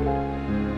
Música